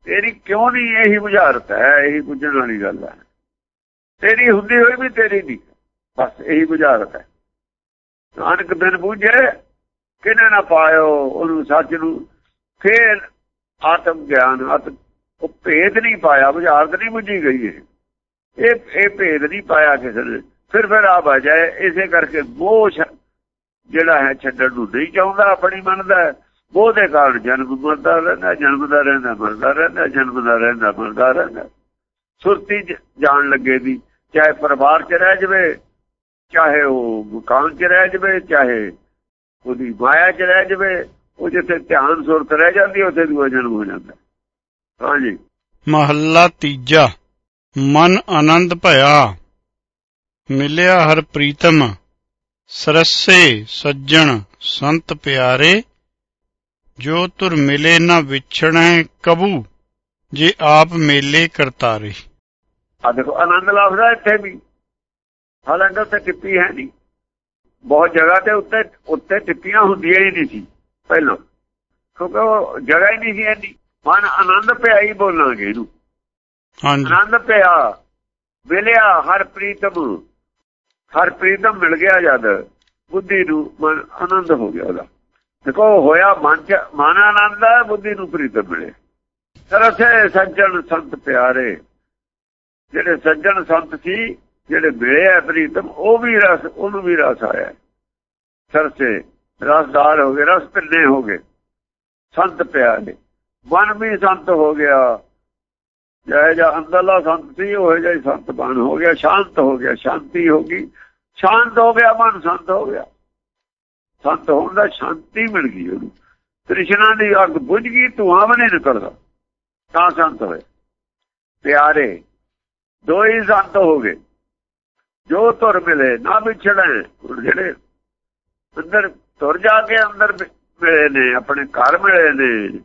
ਤੇਰੀ ਕਿਉਂ ਨਹੀਂ ਇਹੀ ਬੁਝਾਰਤ ਹੈ, ਇਹੀ ਬੁੱਝਣ ਵਾਲੀ ਗੱਲ ਹੈ। ਤੇਰੀ ਹੁੰਦੀ ਹੋਈ ਵੀ ਤੇਰੀ ਨਹੀਂ ਬਸ ਇਹੀ ਬੁਝਾਰਤ ਹੈ। ਨਾਨਕ ਦਿਨ ਬੁਝੇ ਕਿਨੇ ਨਾ ਪਾਇਓ, ਉਹਨੂੰ ਸੱਚ ਨੂੰ। ਫੇਰ ਆਤਮ ਗਿਆਨ, ਆਤਮ ਉਹ ਭੇਦ ਨਹੀਂ ਪਾਇਆ, ਬੁਝਾਰਤ ਨਹੀਂ ਬੁਝੀ ਗਈ ਇਹ। ਇਹ ਭੇਦ ਨਹੀਂ ਪਾਇਆ ਕਿਸੇ ਨੇ। ਫਿਰ ਫਿਰ ਆ ਬਜਾਏ ਇਸੇ ਕਰਕੇ ਮੋਹ ਜਿਹੜਾ ਹੈ, ਛੱਡਣ ਨੂੰ ਨਹੀਂ ਚਾਹੁੰਦਾ, ਆਪਣੀ ਮੰਨਦਾ ਉਹ ਦੇ ਕਾਰਨ ਜਨਮ ਮਰਦਾ ਰਹਿੰਦਾ ਜਨਮਦਾ ਰਹਿੰਦਾ, ਮਰਦਾ ਰਹਿੰਦਾ ਜਨਮਦਾ ਰਹਿੰਦਾ, ਮਰਦਾ ਰਹਿੰਦਾ। ਸੁਰਤੀ ਜਾਣ ਲੱਗੇ ਦੀ ਚਾਹੇ ਪਰਿਵਾਰ 'ਚ ਰਹਿ ਜਵੇ, ਚਾਹੇ ਉਹ ਮਕਾਨ 'ਚ ਰਹਿ ਜਵੇ, ਚਾਹੇ ਉਹਦੀ ਮਾਇਆ 'ਚ ਰਹਿ ਜਵੇ ਉਹ ਜਿੱਥੇ ਧਿਆਨ ਸੁਰਤ ਰਹਿ ਜਾਂਦੀ ਉੱਥੇ ਦੂਆ ਜਨਮ ਹੋ ਜਾਂਦਾ। ਹਾਂਜੀ। ਮਹੱਲਾ ਤੀਜਾ। ਮਨ ਆਨੰਦ ਭਇਆ। ਮਿਲਿਆ ਹਰ ਪ੍ਰੀਤਮ। ਸਰਸੇ ਸੱਜਣ ਸੰਤ ਪਿਆਰੇ। ਜੋ ਤੁਰ ਮਿਲੇ ਨਾ ਵਿਛੜੈ ਕਬੂ ਜੇ ਆਪ ਮੇਲੇ ਕਰਤਾਰੇ। ਆ ਦੇਖੋ ਆਨੰਦ ਲਾਫਦਾ ਇੱਥੇ ਵੀ। ਹਾਲਾਂਕਿ ਉੱਥੇ ਟਿੱਪੀ ਹੈ ਨਹੀਂ। ਬਹੁਤ ਜਗ੍ਹਾ ਤੇ ਉੱਤੇ ਉੱਤੇ ਟਿੱਪੀਆਂ ਹੁੰਦੀਆਂ ਹੀ ਨਹੀਂ ਸੀ ਪਹਿਲਾਂ। ਕਿਉਂਕਿ ਉਹ ਜਗ੍ਹਾ ਹੀ ਨਹੀਂ ਸੀ ਇੰਨੀ। ਮਨ ਆਨੰਦ ਪਿਆ ਹੀ ਬੋਲਾਂਗੇ ਇਹਨੂੰ। ਹਾਂਜੀ। ਆਨੰਦ ਪਿਆ ਮਿਲਿਆ ਹਰ ਪ੍ਰੀਤਮ। ਹਰ ਪ੍ਰੀਤਮ ਮਿਲ ਗਿਆ ਜਦ। ਬੁੱਧੀ ਨੂੰ ਮਨ ਆਨੰਦ ਹੋ ਗਿਆ ਉਹਦਾ। ਦੇਖੋ ਹੋਇਆ ਮਨ ਚ ਮਨ ਆਨੰਦ ਹੈ ਬੁੱਧੀ ਨੂੰ ਪ੍ਰੀਤਮ ਮਿਲੇ ਸਰਸੇ ਸੱਜਣ ਸੰਤ ਪਿਆਰੇ। ਜਿਹੜੇ ਸੱਜਣ ਸੰਤ ਸੀ ਜਿਹੜੇ ਮਿਲੇ ਆ ਪ੍ਰੀਤਮ ਉਹ ਵੀ ਰਸ, ਉਹਨੂੰ ਵੀ ਰਸ ਆਇਆ। ਸਰਸੇ ਰਸਦਾਰ ਹੋ ਗਏ, ਰਸ ਪਿੰਨੇ ਹੋ ਗਏ। ਸੰਤ ਪਿਆਰੇ, ਮਨ ਵੀ ਸੰਤ ਹੋ ਗਿਆ। ਜੈ ਜੈ ਅੰਦਰਲਾ ਸੰਤ ਸੀ, ਉਹ ਜਿਹਾ ਸੰਤ ਬਣ ਹੋ ਗਿਆ। ਸ਼ਾਂਤ ਹੋ ਗਿਆ, ਸ਼ਾਂਤੀ ਹੋ ਗਈ। ਸ਼ਾਂਤ ਹੋ ਗਿਆ, ਮਨ ਸੰਤ ਹੋ ਗਿਆ। ਸੰਤ ਹੋਣ ਦਾ ਸ਼ਾਂਤੀ ਮਿਲ ਗਈ ਉਹਨੂੰ। ਤ੍ਰਿਸ਼ਨਾ ਦੀ ਅੱਗ ਬੁਝ ਗਈ, ਧੂਆਂ ਵੀ ਨਹੀਂ ਨਿਕਲਦਾ। ਤਾਂ ਸੰਤ ਹੋਏ। ਪਿਆਰੇ, ਦੋ ਹੀ ਸੰਤ ਹੋ ਗਏ। ਜੋ ਤੁਰ ਮਿਲੇ, ਨਾ ਵਿਛੜੇ। ਜਿਹੜੇ ਅੰਦਰ ਤੁਰ ਜਾ ਕੇ ਅੰਦਰ ਮਿਲੇ ਨੇ, ਆਪਣੇ ਘਰ ਮਿਲੇ ਨੇ,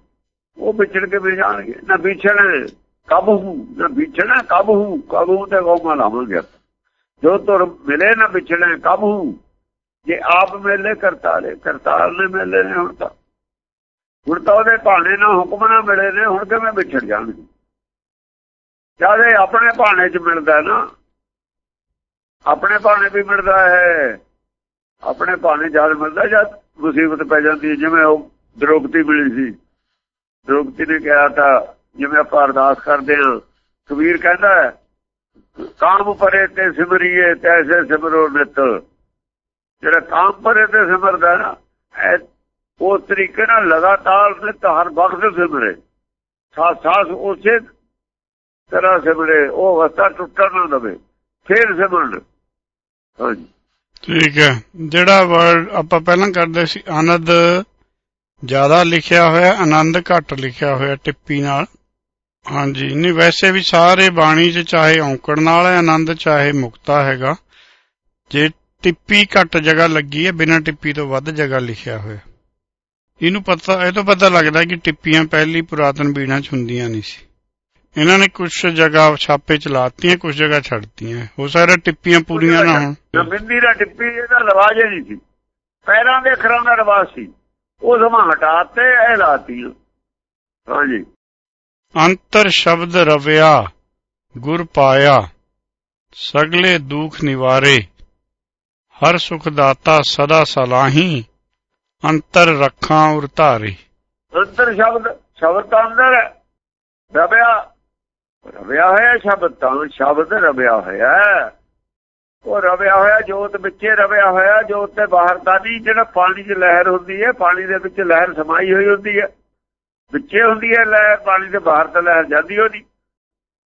ਉਹ ਵਿਛੜ ਕੇ ਮਿਲ ਜਾਣਗੇ। ਨਾ ਵਿਛੜੇ, ਕਬ ਹੂੰ, ਨਾ ਵਿਛੜਾ, ਕਬ ਹੂੰ ਕਬ ਹੂੰ ਤੇ ਗੋਮਾ ਲਾਵਾਂਗੇ ਜੋ ਤੁਰ ਮਿਲੇ, ਨਾ ਵਿਛੜੇ, ਕਬ ਹੂੰ, ਜੇ ਆਪ ਮੇਲੇ ਕਰਤਾਰੇ, ਕਰਤਾਰ ਨੇ ਮੇਲੇ ਨੇ ਹੁਣ ਤਾਂ। ਹੁਣ ਤਾਂ ਉਹਦੇ ਭਾਣੇ ਨਾਲ ਹੁਕਮ ਨਾਲ ਮਿਲੇ ਨੇ, ਹੁਣ ਕਿਵੇਂ ਵਿਛੜ ਜਾਣਗੇ? ਚਾਹੇ ਆਪਣੇ ਭਾਣੇ 'ਚ ਮਿਲਦਾ ਨਾ ਆਪਣੇ ਭਾਣੇ ਵੀ ਮਿਲਦਾ ਹੈ। ਆਪਣੇ ਭਾਣੇ ਜਦ ਮਿਲਦਾ, ਜਦ ਮੁਸੀਬਤ ਪੈ ਜਾਂਦੀ ਹੈ। ਜਿਵੇਂ ਉਹ ਦ੍ਰੋਪਤੀ ਮਿਲੀ ਸੀ। ਦ੍ਰੋਪਤੀ ਨੇ ਕਿਹਾ ਤਾਂ ਜਿਵੇਂ ਆਪਾਂ ਅਰਦਾਸ ਕਰਦੇ ਹਾਂ, ਕਬੀਰ ਕਹਿੰਦਾ ਕਾਮ ਪਰੇ ਤੇ ਸਿਮਰੀਏ, ਤੈਸੇ ਸਿਮਰੋ ਨਿਤ। ਜਿਹੜਾ ਕਾਮ ਪਰੇ ਤੇ ਸਿਮਰਦਾ ਨਾ ਉਹ ਤਰੀਕੇ ਨਾਲ ਲਗਾਤਾਰ ਨਿਤ ਹਰ ਵਕਤ ਸਿਮਰੇ। ਸਾਥ ਸਾਥ ਉਸੇ ਤਰ੍ਹਾਂ ਸਿਮਰੇ, ਉਹ ਅਵਸਥਾ ਟੁੱਟਣ ਨਾ ਦਵੇ, ਫੇਰ ਸਿਮਰਨ। ਹਾਂਜੀ। ਠੀਕ ਹੈ। ਜਿਹੜਾ ਵਰਡ ਆਪਾਂ ਪਹਿਲਾਂ ਕਰਦੇ ਸੀ, ਆਨੰਦ, ਜ਼ਿਆਦਾ ਲਿਖਿਆ ਹੋਇਆ, ਆਨੰਦ ਘੱਟ ਲਿਖਿਆ ਹੋਇਆ, ਟਿੱਪੀ ਨਾਲ। ਹਾਂਜੀ, ਨਹੀਂ, ਵੈਸੇ ਵੀ ਸਾਰੇ ਬਾਣੀ 'ਚ ਚਾਹੇ ਔਂਕੜ ਨਾਲ ਹੈ, ਆਨੰਦ ਚਾਹੇ ਮੁਕਤਾ ਹੈਗਾ। ਜੇ ਟਿੱਪੀ ਘੱਟ ਜਗ੍ਹਾ ਲੱਗੀ ਹੈ, ਬਿਨਾਂ ਟਿੱਪੀ ਤੋਂ ਵੱਧ ਜਗ੍ਹਾ ਲਿਖਿਆ ਹੋਇਆ। ਇਹਨੂੰ ਪਤਾ, ਇਹ ਤੋਂ ਪਤਾ ਲੱਗਦਾ ਕਿ ਟਿੱਪੀਆਂ ਪਹਿਲੀ ਪੁਰਾਤਨ ਬੀਣਾ 'ਚ ਹੁੰਦੀਆਂ ਨਹੀਂ ਸੀ। ਇਹਨਾਂ ਨੇ ਕੁਝ ਜਗ੍ਹਾ ਛਾਪੇ ਚ ਲਾਤੀਆਂ ਕੁਝ ਜਗ੍ਹਾ ਛੱਡਤੀਆਂ। ਹੋ ਸਕਦਾ ਟਿੱਪੀਆਂ ਪੂਰੀਆਂ ਨਾ ਹੋਣ। ਜੋ ਬਿੰਦੀ ਦਾ ਟਿੱਪੀ ਇਹਦਾ ਰਿਵਾਜ ਹੀ ਨਹੀਂ ਸੀ। ਪੈਰਾਂ ਦੇ ਅੱਖਰਾਂ ਦਾ ਰਿਵਾਜ ਸੀ। ਉਹ ਸਮਾਂ ਹਟਾਤੇ ਇਹ ਲਾਤੀ। ਹਾਂਜੀ। ਅੰਤਰ ਸ਼ਬਦ ਰਵਿਆ ਗੁਰ ਪਾਇਆ ਸਗਲੇ ਦੁਖ ਨਿਵਾਰੇ ਹਰ ਸੁਖ ਦਾਤਾ ਸਦਾ ਸਲਾਹੀ ਅੰਤਰ ਰੱਖਾਂ ਉਰ ਧਾਰੇ। ਅੰਤਰ ਸ਼ਬਦ ਸ਼ਬਦ ਤਾਂ ਅੰਦਰ ਹੈ। ਰਵਿਆ ਰਵਿਆ ਹੋਇਆ ਸ਼ਬਦ ਤਾਂ ਸ਼ਬਦ ਰਵਿਆ ਹੋਇਆ ਉਹ ਰਵਿਆ ਹੋਇਆ ਜੋਤ ਵਿੱਚੇ ਰਵਿਆ ਹੋਇਆ, ਜੋਤ ਤੇ ਬਾਹਰ ਤਾਂ ਨਹੀਂ, ਜਿਹੜਾ ਪਾਣੀ 'ਚ ਲਹਿਰ ਹੁੰਦੀ ਹੈ, ਪਾਣੀ ਦੇ ਵਿੱਚ ਲਹਿਰ ਸਮਾਈ ਹੋਈ ਹੁੰਦੀ ਹੈ। ਵਿੱਚੇ ਹੁੰਦੀ ਹੈ ਲਹਿਰ, ਪਾਣੀ ਦੇ ਬਾਹਰ ਤਾਂ ਲਹਿਰ ਜਾਂਦੀ ਹੋਣੀ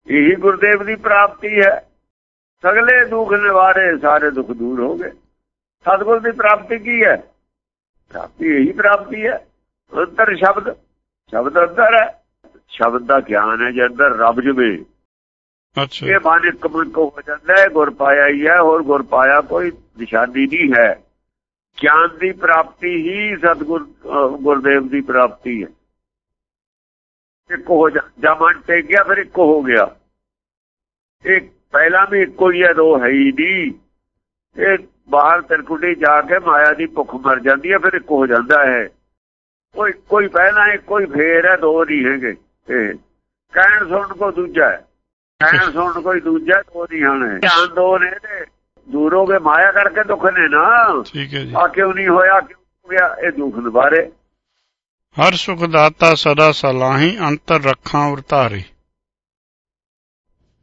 ਇਹੀ ਗੁਰਦੇਵ ਦੀ ਪ੍ਰਾਪਤੀ ਹੈ। ਸਗਲੇ ਦੁੱਖ ਨਿਵਾਰੇ, ਸਾਰੇ ਦੁੱਖ ਦੂਰ ਹੋ ਗਏ। ਸਤਿਗੁਰ ਦੀ ਪ੍ਰਾਪਤੀ ਕੀ ਹੈ? ਪ੍ਰਾਪਤੀ ਇਹੀ ਪ੍ਰਾਪਤੀ ਹੈ। ਅੰਤਰ ਸ਼ਬਦ ਸ਼ਬਦ ਅੰਦਰ ਹੈ। ਸ਼ਬਦ ਦਾ ਗਿਆਨ ਹੈ ਜੇ ਅੰਦਰ ਰੱਬ ਜਵੇ ਅੱਛਾ। ਇਹ ਮਨ ਇੱਕ ਮਿੰਟ ਹੋ ਜਾਂਦਾ ਹੈ ਗੁਰ ਪਾਇਆ ਹੀ ਹੈ ਹੋਰ ਗੁਰ ਪਾਇਆ ਕੋਈ ਨਿਸ਼ਾਨੀ ਨਹੀਂ ਹੈ। ਗਿਆਨ ਦੀ ਪ੍ਰਾਪਤੀ ਹੀ ਸਤਗੁਰ ਗੁਰਦੇਵ ਦੀ ਪ੍ਰਾਪਤੀ ਹੈ। ਇੱਕ ਹੋ ਜਾ ਜਾਂ ਮਨ ਟੇਕ ਗਿਆ ਫਿਰ ਇੱਕ ਹੋ ਗਿਆ। ਇੱਕ ਪਹਿਲਾਂ ਵੀ ਇੱਕੋ ਹੀ ਹੈ ਦੋ ਹੈ ਹੀ ਨਹੀਂ। ਇਹ ਬਾਹਰ ਤਿਰਕੁਟੀ ਜਾ ਕੇ ਮਾਇਆ ਦੀ ਭੁੱਖ ਮਰ ਜਾਂਦੀ ਹੈ ਫਿਰ ਇੱਕ ਹੋ ਜਾਂਦਾ ਹੈ। ਕੋਈ ਕੋਈ ਪਹਿਲਾਂ ਇੱਕ ਕੋਈ ਫੇਰ ਹੈ ਦੋ ਨਹੀਂ ਹੈਗੇ। ਇਹ ਕਹਿਣ ਸੁਣਨ ਕੋ ਦੂਜਾ ਹੈ। ਕਹਿਣ ਸੁਣਨ ਕੋਈ ਦੂਜਾ ਦੋ ਨਹੀਂ ਹਨ ਧਿਆਨ ਦੋ ਨੇ ਤੇ ਦੂਰ ਹੋ ਗਏ ਮਾਇਆ ਕਰਕੇ ਦੁੱਖ ਨੇ ਨਾ। ਠੀਕ ਹੈ ਜੀ। ਆ ਕਿਉਂ ਨਹੀਂ ਹੋਇਆ ਕਿਉਂ ਹੋ ਗਿਆ ਇਹ ਦੁੱਖ ਨਿਵਾਰੇ। ਹਰ ਸੁਖ ਦਾਤਾ ਸਦਾ ਸਲਾਹੀ ਅੰਤਰ ਰੱਖਾਂ ਉਰ ਧਾਰੇ।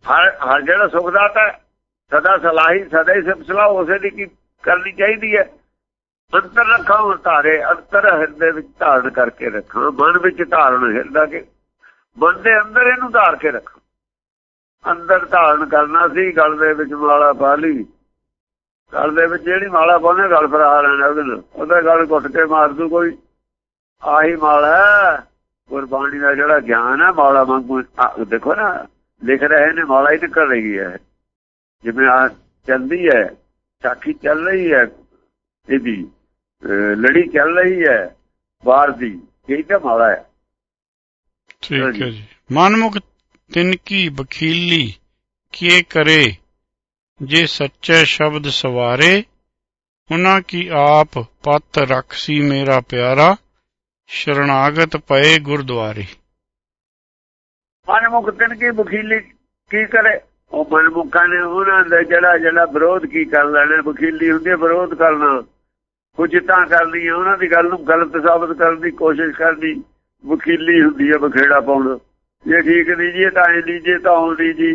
ਹਰ ਹਰ ਜਿਹੜਾ ਸੁਖਦਾਤਾ ਹੈ, ਸਦਾ ਸਲਾਹੀ ਸਦਾ ਹੀ ਸਿਫਤਲਾ ਉਸੇ ਦੀ ਕੀ ਕਰਨੀ ਚਾਹੀਦੀ ਹੈ। ਅੰਤਰ ਰੱਖਾਂ ਧਾਰੇ ਅੰਤਰ ਹਿਰਦੇ ਵਿੱਚ ਧਾਰਨ ਕਰਕੇ ਰੱਖਾਂ ਮਨ ਵਿੱਚ ਧਾਰਨ ਹਿਰਦਾ ਕੇ। ਮਨ ਦੇ ਅੰਦਰ ਇਹਨੂੰ ਧਾਰ ਕੇ ਰੱਖਾਂ। ਅੰਦਰ ਧਾਰਨ ਕਰਨਾ ਸੀ, ਗਲ ਦੇ ਵਿੱਚ ਮਾਲਾ ਪਾ ਲਈ। ਗਲ ਦੇ ਵਿੱਚ ਜਿਹੜੀ ਮਾਲਾ ਪਾਉਂਦੇ, ਗਲ ਪਰ ਲੈਣਾ ਉਹਦੇ ਨਾਲ। ਉਹਦਾ ਗਲ ਘੁੱਟ ਕੇ ਮਾਰ ਦੂ ਕੋਈ। ਆਹੀ ਮਾਲਾ ਗੁਰਬਾਣੀ ਦਾ ਜਿਹੜਾ ਗਿਆਨ ਹੈ, ਮਾਲਾ ਵਾਂਗੂ ਦੇਖੋ ਨਾ, ਲਿਖ ਰਹੇ ਨੇ, ਮਾਲਾ ਹੀ ਨਿਕਲ ਰਹੀ ਹੈ। ਜਿਵੇਂ ਆ ਚੱਲਦੀ ਹੈ ਸਾਖੀ ਚੱਲ ਰਹੀ ਹੈ, ਇਹਦੀ ਲੜੀ ਚੱਲ ਰਹੀ ਹੈ, ਬਾਹਰ ਦੀ, ਇਹ ਤਾਂ ਮਾਲਾ ਹੈ। ਠੀਕ। ਹੈ ਜੀ। ਮਨਮੁਖ ਤਿਨ ਕੀ ਬਖੀਲੀ ਕੀਏ ਕਰੇ? ਜੇ ਸੱਚੇ ਸ਼ਬਦ ਸਵਾਰੇ ਉਹਨਾਂ ਕੀ ਆਪ ਪਤ ਰਖਸੀ ਮੇਰਾ ਪਿਆਰਾ? ਸ਼ਰਣਾਗਤ ਪਏ ਗੁਰਦੁਆਰੇ। ਮਨਮੁਖ ਤਿਨ ਕੀ ਬਖੀਲੀ ਕੀ ਕਰੇ? ਉਹ ਮਨਮੁਖਾਂ ਨੇ ਉਹਨਾਂ ਦਾ ਜਿਹੜਾ ਜਿਹੜਾ ਵਿਰੋਧ ਕੀ ਕਰ ਲੈਣਾ? ਬਖੀਲੀ ਹੁੰਦੀ ਹੈ ਵਿਰੋਧ ਕਰਨਾ। ਕੁਝ ਤਾਂ ਕਰਨੀ ਹੈ ਉਹਨਾਂ ਦੀ ਗੱਲ ਨੂੰ ਗਲਤ ਸਾਬਤ ਕਰਨ ਦੀ ਕੋਸ਼ਿਸ਼ ਕਰਨੀ। ਵਕੀਲੀ ਹੁੰਦੀ ਹੈ ਬਖੇੜਾ ਪਾਉਣ। ਜੇ ਠੀਕ ਨਹੀਂ ਜੀ ਤਾਂ ਐ ਨਹੀਂ, ਜੇ ਤਾਂ ਆਉਂਦੀ ਜੀ।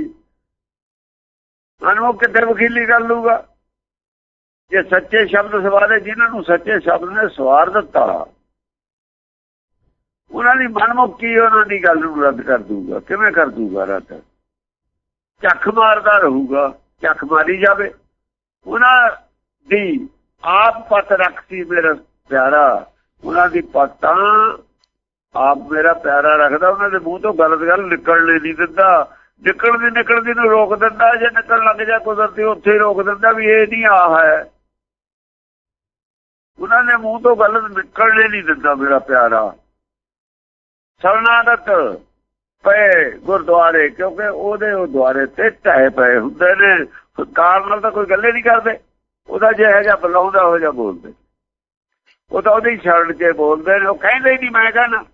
ਮਨਮੁਖ ਕਿੱਥੇ ਵਕੀਲੀ ਕਰ ਲੂਗਾ ਜੇ ਸੱਚੇ ਸ਼ਬਦ ਸਵਾਰੇ, ਜਿਨ੍ਹਾਂ ਨੂੰ ਸੱਚੇ ਸ਼ਬਦ ਨੇ ਸਵਾਰ ਦਿੱਤਾ, ਉਹਨਾਂ ਦੀ ਮਨਮੁਖ ਕੀ ਉਹਨਾਂ ਦੀ ਗੱਲ ਨੂੰ ਰੱਦ ਕਰ ਦੂਗਾ ਕਿਵੇਂ ਕਰ ਦੂਗਾ ਰੱਦ? ਚੱਖ ਮਾਰਦਾ ਰਹੂਗਾ ਚੱਖ ਮਾਰੀ ਜਾਵੇ। ਉਹਨਾਂ ਦੀ ਆਪ ਪਤ ਰੱਖਤੀ ਮੇਰਾ ਪਿਆਰਾ। ਉਹਨਾਂ ਦੀ ਪਤਾਂ ਆਪ ਮੇਰਾ ਪਿਆਰਾ ਰੱਖਦਾ, ਉਹਨਾਂ ਦੇ ਮੂੰਹ ਤੋਂ ਗਲਤ ਗੱਲ ਨਿਕਲਣੇ ਨਹੀਂ ਦਿੰਦਾ। ਨਿਕਲਦੀ ਨਿਕਲਦੀ ਨੂੰ ਰੋਕ ਦਿੰਦਾ, ਜੇ ਨਿਕਲਣ ਲੱਗ ਜਾ ਕੁਦਰਤੀ ਉੱਥੇ ਹੀ ਰੋਕ ਦਿੰਦਾ ਵੀ ਇਹ ਨਹੀਂ ਆ ਹੈ। ਉਹਨਾਂ ਨੇ ਮੂੰਹ ਤੋਂ ਗਲਤ ਨਿਕਲਣੇ ਨਹੀਂ ਦਿੰਦਾ ਮੇਰਾ ਪਿਆਰਾ। ਸਰਨਾਗਤ ਪਏ ਗੁਰਦੁਆਰੇ, ਕਿਉਂਕਿ ਉਹਦੇ ਉਹ ਦੁਆਰੇ ਤੇ ਟਹਿ ਪਏ ਹੁੰਦੇ ਨੇ। ਕਾਰ ਨਾਲ ਤਾਂ ਕੋਈ ਗੱਲੇ ਨਹੀਂ ਕਰਦੇ। ਉਹਦਾ ਜੇ ਹੈਗਾ ਬੁਲਾਉਂਦਾ ਹੋ ਜਾ ਬੋਲਦੇ। ਉਹ ਤਾਂ ਉਹਦੀ ਛੱਡ ਕੇ ਬੋਲਦੇ ਨੇ। ਉਹ ਕਹਿੰਦੇ ਹੀ ਨਹੀਂ, ਮੈਂ ਕਹਿਣਾ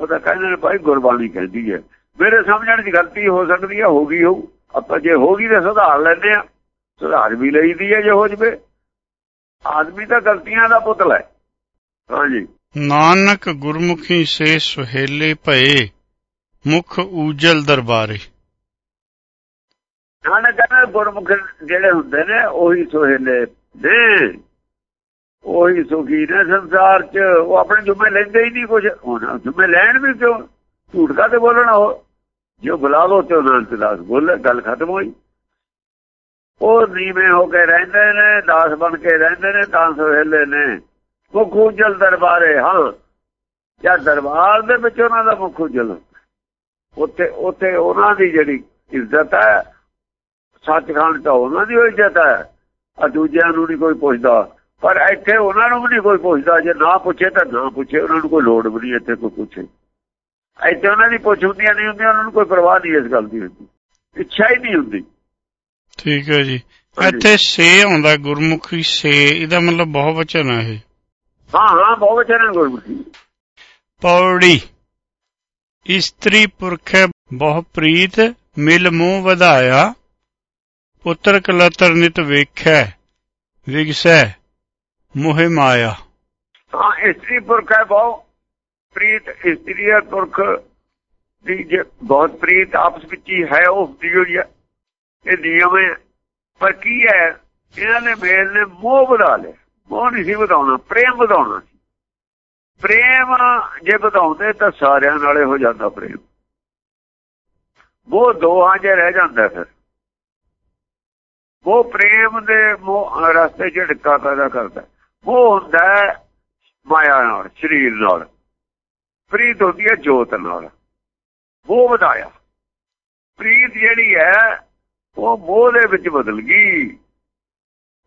ਉਹ ਤਾਂ ਕਹਿੰਦੇ ਨੇ ਭਾਈ ਗੁਰਬਾਣੀ ਕਹਿੰਦੀ ਹੈ। ਮੇਰੇ ਸਮਝਣ ਦੀ ਗਲਤੀ ਹੋ ਸਕਦੀ ਹੈ ਹੋ ਗਈ ਹੋਊ। ਆਪਾਂ ਜੇ ਹੋ ਗਈ ਤਾਂ ਸੁਧਾਰ ਲੈਂਦੇ ਆ ਸੁਧਾਰ ਵੀ ਲਈਦੀ ਹੈ ਜੇ ਹੋ ਜਵੇ। ਆਦਮੀ ਤਾਂ ਗਲਤੀਆਂ ਦਾ ਪੁਤਲਾ ਹੈ। ਹਾਂਜੀ। ਨਾਨਕ ਗੁਰਮੁਖੀ ਸੇ ਸੁਹੇਲੇ ਭਏ ਮੁਖ ਊਜਲ ਦਰਬਾਰੇ। ਨਾਨਕ ਕਹਿੰਦਾ ਗੁਰਮੁਖ ਜਿਹੜੇ ਹੁੰਦੇ ਨੇ ਉਹੀ ਸੋਹੇਲੇ ਨੇ। ਉਹੀ ਸੁਖੀ ਨੇ ਸੰਸਾਰ 'ਚ, ਉਹ ਆਪਣੇ ਜੁਮੇ ਲੈਂਦੇ ਹੀ ਨਹੀਂ ਕੁਝ ਉਹਨਾਂ ਜੁਮੇ ਲੈਣ ਵੀ ਕਿਉਂ? ਝੂਠ ਕਾ ਤੇ ਬੋਲਣਾ ਉਹ? ਜੋ ਬੁਲਾ ਲੋ ਤੇ ਉਹਨਾਂ ਤੇ ਦਾਸ ਬੋਲੇ, ਗੱਲ ਖਤਮ ਹੋਈ। ਉਹ ਨੀਵੇਂ ਹੋ ਕੇ ਰਹਿੰਦੇ ਨੇ, ਦਾਸ ਬਣ ਕੇ ਰਹਿੰਦੇ ਨੇ, ਤਾਂ ਸੁਹੇਲੇ ਨੇ। ਮੁਖ ਉਜਲ ਦਰਬਾਰੇ, ਹਾਂ। ਜਾਂ ਦਰਬਾਰ ਦੇ ਵਿੱਚ ਉਹਨਾਂ ਦਾ ਮੁਖ ਉਜਲ। ਉੱਥੇ ਉੱਥੇ ਉਹਨਾਂ ਦੀ ਜਿਹੜੀ ਇੱਜ਼ਤ ਹੈ, ਸੱਚਖੰਡ ਤਾਂ ਉਹਨਾਂ ਦੀ ਇੱਜ਼ਤ ਹੈ। ਆ ਦੂਜਿਆਂ ਨੂੰ ਨਹੀਂ ਕੋਈ ਪੁੱਛਦਾ। ਪਰ ਇੱਥੇ ਉਹਨਾਂ ਨੂੰ ਵੀ ਨਹੀਂ ਕੋਈ ਪੁੱਛਦਾ ਜੇ ਨਾ ਪੁੱਛੇ ਤਾਂ ਨਾ ਪੁੱਛੇ ਉਹਨਾਂ ਨੂੰ ਕੋਈ ਲੋੜ ਵੀ ਨਹੀਂ ਇੱਥੇ ਕੋਈ ਪੁੱਛੇ। ਇੱਥੇ ਉਹਨਾਂ ਦੀ ਪੁੱਛ ਹੁੰਦੀਆਂ ਨਹੀਂ ਹੁੰਦੀਆਂ ਉਹਨਾਂ ਨੂੰ ਕੋਈ ਪਰਵਾਹ ਨਹੀਂ ਇਸ ਗੱਲ ਦੀ ਹੁੰਦੀ। ਇੱਛਾ ਹੀ ਨਹੀਂ ਹੁੰਦੀ। ਠੀਕ ਹੈ ਜੀ। ਇੱਥੇ ਸੇ ਆਉਂਦਾ ਗੁਰਮੁਖੀ ਸੇ ਇਹਦਾ ਮਤਲਬ ਬਹੁ ਵਚਨ ਹੈ ਇਹ। ਹਾਂ ਹਾਂ ਬਹੁਤ ਚਰਨ ਗੁਰਮੁਖੀ। ਪੌੜੀ। ਇਸਤਰੀ ਪੁਰਖੈ ਬਹੁ ਪ੍ਰੀਤ ਮਿਲ ਮੂੰਹ ਵਧਾਇਆ ਪੁੱਤਰ ਕਲਤਰ ਨਿਤ ਵੇਖੈ ਵਿਗਸੈ। ਮੋਹਿ ਮਾਇਆ। ਹਾਂ, ਇਸਤਰੀ ਪੁਰਖ ਹੈ ਬਹੁ। ਪ੍ਰੀਤ ਇਸਤਰੀ ਹੈ ਪੁਰਖ। ਦੀ ਜੇ ਬਹੁਤ ਪ੍ਰੀਤ ਆਪਸ ਵਿੱਚ ਹੀ ਹੈ, ਉਹ ਹੁੰਦੀ ਹੋਈ ਹੈ। ਇਹ ਨਿਯਮ ਹੈ। ਪਰ ਕੀ ਹੈ? ਇਹਨਾਂ ਨੇ ਮੇਲ ਨੇ ਮੋਹ ਵਧਾ ਲਿਆ। ਮੋਹ ਨਹੀਂ ਸੀ ਵਧਾਉਣਾ, ਪ੍ਰੇਮ ਵਧਾਉਣਾ ਸੀ। ਪ੍ਰੇਮ ਜੇ ਵਧਾਉਂਦੇ ਤਾਂ ਸਾਰਿਆਂ ਨਾਲੇ ਹੋ ਜਾਂਦਾ ਪ੍ਰੇਮ। ਉਹ ਦੋਹਾਂ ਜੇ ਰਹਿ ਜਾਂਦਾ ਫਿਰ। ਉਹ ਪ੍ਰੇਮ ਦੇ ਰਸਤੇ ਚ ਢਿੱਕਾ ਪੈਦਾ ਕਰਦਾ। ਉਹ ਹੁੰਦਾ ਮਾਇਆ ਨਾਲ ਸਰੀਰ ਨਾਲ ਪ੍ਰੀਤ ਹੁੰਦੀ ਹੈ ਜੋਤ ਨਾਲ ਉਹ ਵਧਾਇਆ। ਪ੍ਰੀਤ ਜਿਹੜੀ ਹੈ ਉਹ ਮੋਹ ਦੇ ਵਿੱਚ ਬਦਲ ਗਈ।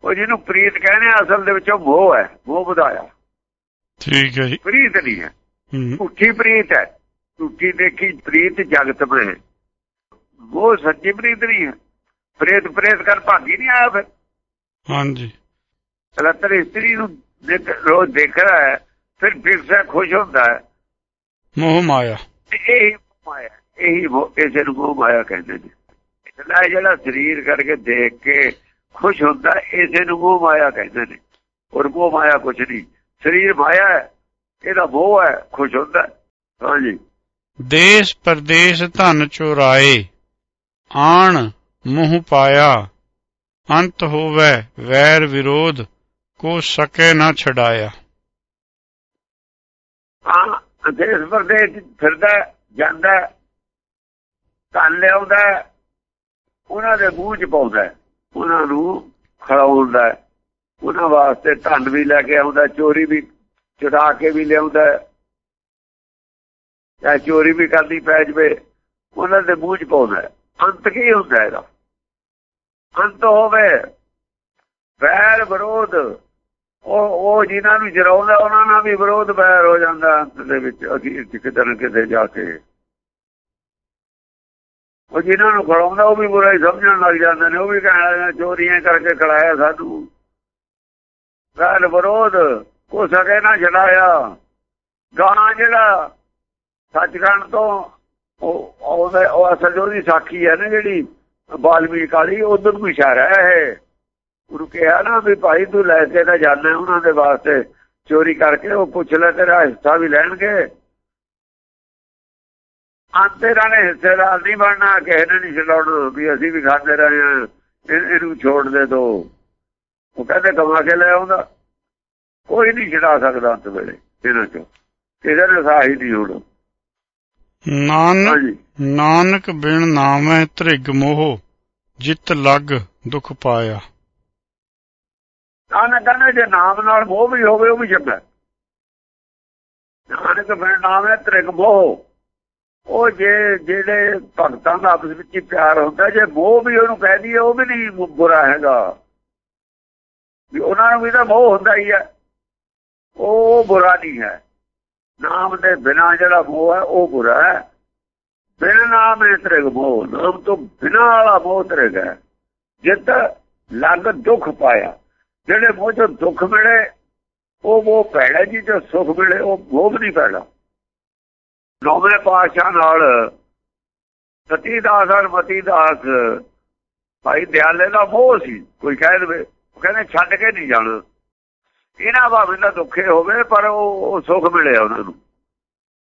ਉਹ ਜਿਹਨੂੰ ਪ੍ਰੀਤ ਕਹਿੰਦੇ ਆ ਅਸਲ ਦੇ ਵਿੱਚ ਉਹ ਮੋਹ ਹੈ ਮੋਹ ਵਧਾਇਆ। ਠੀਕ ਹੈ ਜੀ। ਪ੍ਰੀਤ ਨਹੀਂ ਹੈ। ਝੂਠੀ ਪ੍ਰੀਤ ਹੈ। ਝੂਠੀ ਦੇਖੀ ਪ੍ਰੀਤ ਜਗਤ में ਉਹ ਸੱਚੀ ਪ੍ਰੀਤ ਨਹੀਂ ਹੈ। ਪ੍ਰੇਤ ਪ੍ਰੇਤ ਕਰ ਭਾਗੀ ਨਹੀਂ ਆਇਆ ਫਿਰ। ਹਾਂਜੀ। ਕਲਤਰ ਇਸਤਰੀ ਨੂੰ ਦੇਖ ਰੋਜ਼ ਦੇਖ ਰਿਹਾ ਹੈ ਫਿਰ ਫਿਰ ਸੇ ਖੁਸ਼ ਹੁੰਦਾ ਹੈ। ਮੋਹ ਮਾਇਆ। ਇਹ ਮਾਇਆ ਇਹੀ ਇਸੇ ਨੂੰ ਮੋਹ ਮਾਇਆ ਕਹਿੰਦੇ ਨੇ। ਇਸਲਾ ਜਿਹੜਾ ਸਰੀਰ ਕਰਕੇ ਦੇਖ ਕੇ ਖੁਸ਼ ਹੁੰਦਾ ਇਸੇ ਨੂੰ ਮੋਹ ਮਾਇਆ ਕਹਿੰਦੇ ਨੇ। ਔਰ ਮੋਹ ਮਾਇਆ ਕੁਛ ਨਹੀਂ ਸਰੀਰ ਮਾਇਆ ਹੈ ਇਹਦਾ ਮੋਹ ਹੈ ਖੁਸ਼ ਹੁੰਦਾ। ਹਾਂਜੀ। ਦੇਸ ਪਰਦੇਸ ਧਨ ਚੁਰਾਏ ਆਣ ਮੂੰਹ ਪਾਇਆ ਅੰਤ ਹੋਵੇ ਵੈਰ ਵਿਰੋਧ। ਕੋ ਸਕੇ ਨਾ ਛਡਾਇਆ ਹਾਂ ਦੇਸ਼ ਪ੍ਰਦੇਸ਼ ਫਿਰਦਾ ਜਾਂਦਾ ਹੈ, ਲਿਆਉਂਦਾ ਉਹਨਾਂ ਦੇ ਮੂੰਹ 'ਚ ਪਾਉਂਦਾ ਹੈ, ਉਹਨਾਂ ਨੂੰ ਖੜਾਉਂਦਾ ਹੈ। ਉਹਨਾਂ ਵਾਸਤੇ ਧਨ ਵੀ ਲੈ ਕੇ ਆਉਂਦਾ ਚੋਰੀ ਵੀ ਚੁਰਾ ਕੇ ਵੀ ਲਿਆਉਂਦਾ ਹੈ। ਜਾਂ ਚੋਰੀ ਵੀ ਕਰਦੀ ਪੈ ਜਵੇ ਉਹਨਾਂ ਦੇ ਮੂੰਹ 'ਚ ਪਾਉਂਦਾ ਅੰਤ ਕੀ ਹੁੰਦਾ ਇਹਦਾ ਅੰਤ ਹੋਵੇ ਵੈਰ ਵਿਰੋਧ ਉਹ ਉਹ ਜਿਨ੍ਹਾਂ ਨੂੰ ਜਰਾਉਂਦਾ, ਉਹਨਾਂ ਨਾਲ ਵੀ ਵਿਰੋਧ ਵੈਰ ਹੋ ਜਾਂਦਾ ਅੰਤ ਦੇ ਵਿੱਚ, ਅਸੀਂ ਕਿਤੇ ਨਾ ਕਿਤੇ ਜਾ ਕੇ। ਉਹ ਜਿਨ੍ਹਾਂ ਨੂੰ ਖੜਾਉਂਦਾ, ਉਹ ਵੀ ਬੁਰਾ ਹੀ ਸਮਝਣ ਲੱਗ ਜਾਂਦੇ ਨੇ, ਉਹ ਵੀ ਕਹਿਣਾ ਚੋਰੀਆਂ ਕਰਕੇ ਖੜਾਇਆ ਸਾਨੂੰ ਵੈਰ ਵਿਰੋਧ ਕੋ ਸਕੇ ਨਾ ਛਡਾਇਆ। ਗਾਂ ਜਿਹੜਾ ਸੱਚਖੰਡ ਤੋਂ, ਉਹ ਉਹ ਅਸਲ ਜੋ ਦੀ ਸਾਖੀ ਹੈ ਨਾ ਜਿਹੜੀ, ਬਾਲਮੀਕ ਵਾਲੀ, ਉਧਰ ਨੂੰ ਇਸ਼ਾਰਾ ਹੈ ਇਹ। ਉਹਨੂੰ ਕਿਹਾ ਨਾ ਵੀ ਭਾਈ ਤੂੰ ਲੈ ਕੇ ਤਾਂ ਜਾਣਾ ਉਹਨਾਂ ਦੇ ਵਾਸਤੇ ਚੋਰੀ ਕਰਕੇ ਉਹ ਪੁੱਛ ਲੈ ਤੇਰਾ ਹਿੱਸਾ ਵੀ ਲੈਣਗੇ। ਅੰਤੇਰਾਂ ਨੇ ਹਿੱਸੇਦਾਰ ਨਹੀਂ ਬਣਨਾ ਕਿਸੇ ਨੇ ਨਹੀਂ ਛਡਾਉਣਾ ਵੀ ਅਸੀਂ ਵੀ ਖਾਂਦੇ ਰਹੇ ਹਾਂ ਇਹ- ਇਹਨੂੰ ਛੋੜ ਦੇ ਦੋ। ਉਹ ਕਹਿੰਦੇ ਕਮਾ ਕੇ ਲੈ ਆਉਂਦਾ। ਕੋਈ ਨਹੀਂ ਛਡਾ ਸਕਦਾ ਅੰਤ ਵੇਲੇ ਇਹਨਾਂ ਚੋਂ। ਕਿਸੇ ਨੇ ਸਾਹੀ ਨਹੀਂ ਹੋਣਾ। ਨਾਨਕ ਨਾਨਕ ਬਿਨ ਨਾਮੈ ਤ੍ਰਿਗ ਮੋਹ ਜਿਤ ਲਗ ਦੁਖ ਪਾਇਆ। ਨਾਨਕ ਕਹਿੰਦੇ ਜੇ ਨਾਮ ਨਾਲ ਮੋਹ ਵੀ ਹੋਵੇ, ਉਹ ਵੀ ਚੰਗਾ ਨਾਨਕ ਫਿਰ ਨਾਮ ਹੈ, ਤ੍ਰਿਗ ਮੋਹ। ਉਹ ਜੇ ਜਿਹੜੇ ਭਗਤਾਂ ਦਾ ਆਪਸ ਵਿੱਚ ਹੀ ਪਿਆਰ ਹੁੰਦਾ, ਜੇ ਮੋਹ ਵੀ ਉਹਨੂੰ ਕਹਿ ਦਈਏ, ਉਹ ਵੀ ਨਹੀਂ ਬੁਰਾ ਹੈਗਾ। ਵੀ ਉਹਨਾਂ ਨੂੰ ਵੀ ਤਾਂ ਮੋਹ ਹੁੰਦਾ ਹੀ ਹੈ। ਉਹ ਬੁਰਾ ਨਹੀਂ ਹੈ। ਨਾਮ ਦੇ ਬਿਨਾ ਜਿਹੜਾ ਮੋਹ ਹੈ, ਉਹ ਬੁਰਾ ਹੈ। ਬਿਨ ਨਾਮ ਹੈ ਤ੍ਰਿਗ ਮੋਹ, ਨਾਮ ਤੋਂ ਬਿਨਾ ਵਾਲਾ ਮੋਹ ਤ੍ਰਿਗ ਹੈ। ਜਿੱਤ ਲੱਗ ਦੁੱਖ ਪਾਇਆ। ਜਿਹੜੇ ਮੋਹ ਚੋਂ ਦੁੱਖ ਮਿਲੇ, ਉਹ ਉਹ ਭੈੜਾ ਜੀ ਜੋ ਸੁਖ ਮਿਲੇ, ਉਹ ਮੋਹ ਨਹੀਂ ਪੈਦਾ ਨੌਵੇਂ ਪਾਤਸ਼ਾਹ ਨਾਲ ਸਤੀ ਦਾਸ ਔਰ ਮਤੀ ਦਾਸ, ਭਾਈ ਦਿਆਲੇ ਦਾ ਮੋਹ ਸੀ, ਕੋਈ ਕਹਿ ਦੇਵੇ। ਕਹਿੰਦੇ ਛੱਡ ਕੇ ਨਹੀਂ ਜਾਣਾ। ਇਹਨਾਂ ਭਾਵੇਂ ਦਾ ਦੁੱਖੇ ਹੋਵੇ, ਪਰ ਉਹ ਸੁਖ ਮਿਲੇ ਉਹਨਾਂ ਨੂੰ।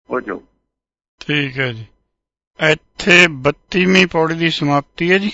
ਉਹ ਚੋਂ ਠੀਕ ਹੈ ਜੀ। ਇੱਥੇ 32ਵੀਂ ਪੌੜੀ ਦੀ ਸਮਾਪਤੀ ਹੈ ਜੀ।